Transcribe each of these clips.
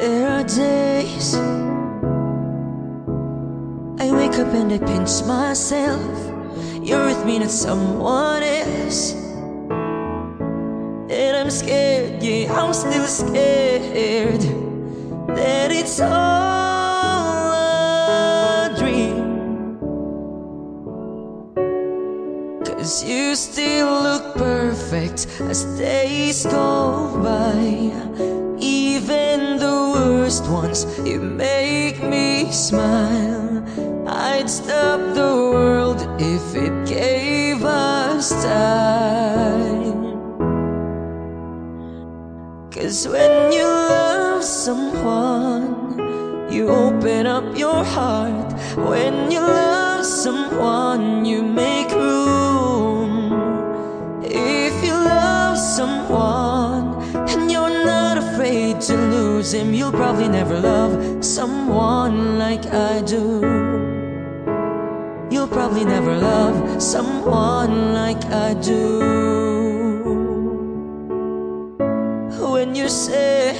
There are days I wake up and I pinch myself. You're with me, not someone else. And I'm scared, yeah, I'm still scared that it's all a dream. Cause you still look perfect as days go by. Even the worst ones, you make me smile. I'd stop the world if it gave us time. Cause when you love someone, you open up your heart. When you love someone, you make room. Him, you'll probably never love someone like I do. You'll probably never love someone like I do. When you say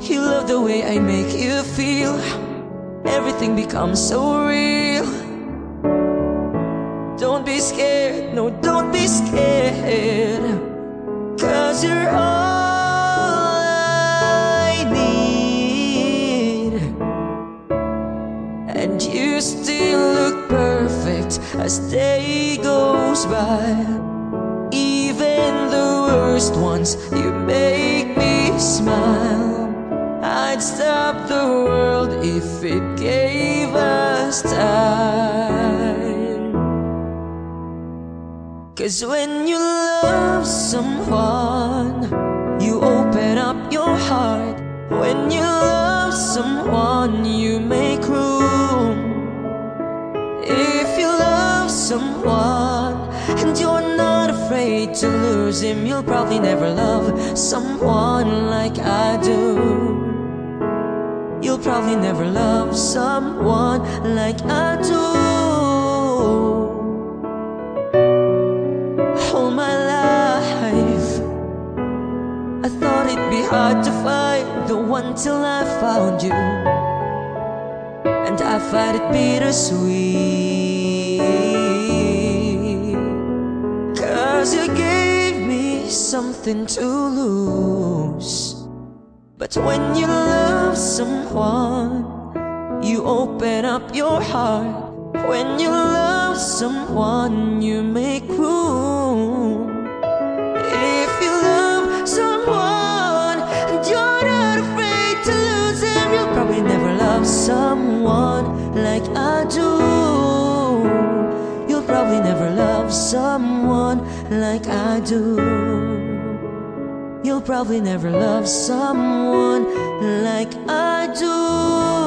you love the way I make you feel, everything becomes so real. Don't be scared, no, don't be scared, cause you're all And you still look perfect as day goes by. Even the worst ones, you make me smile. I'd stop the world if it gave us time. Cause when you love someone, you open up your heart. When you love someone, you make and you're not afraid to lose him, you'll probably never love someone like I do. You'll probably never love someone like I do. All my life, I thought it'd be hard to find the one till I found you. And I find it bittersweet. Something to lose. But when you love someone, you open up your heart. When you love someone, you make room. If you love someone and you're not afraid to lose him, you'll probably never love someone like I do. You'll probably never love someone like I do. You'll probably never love someone like I do.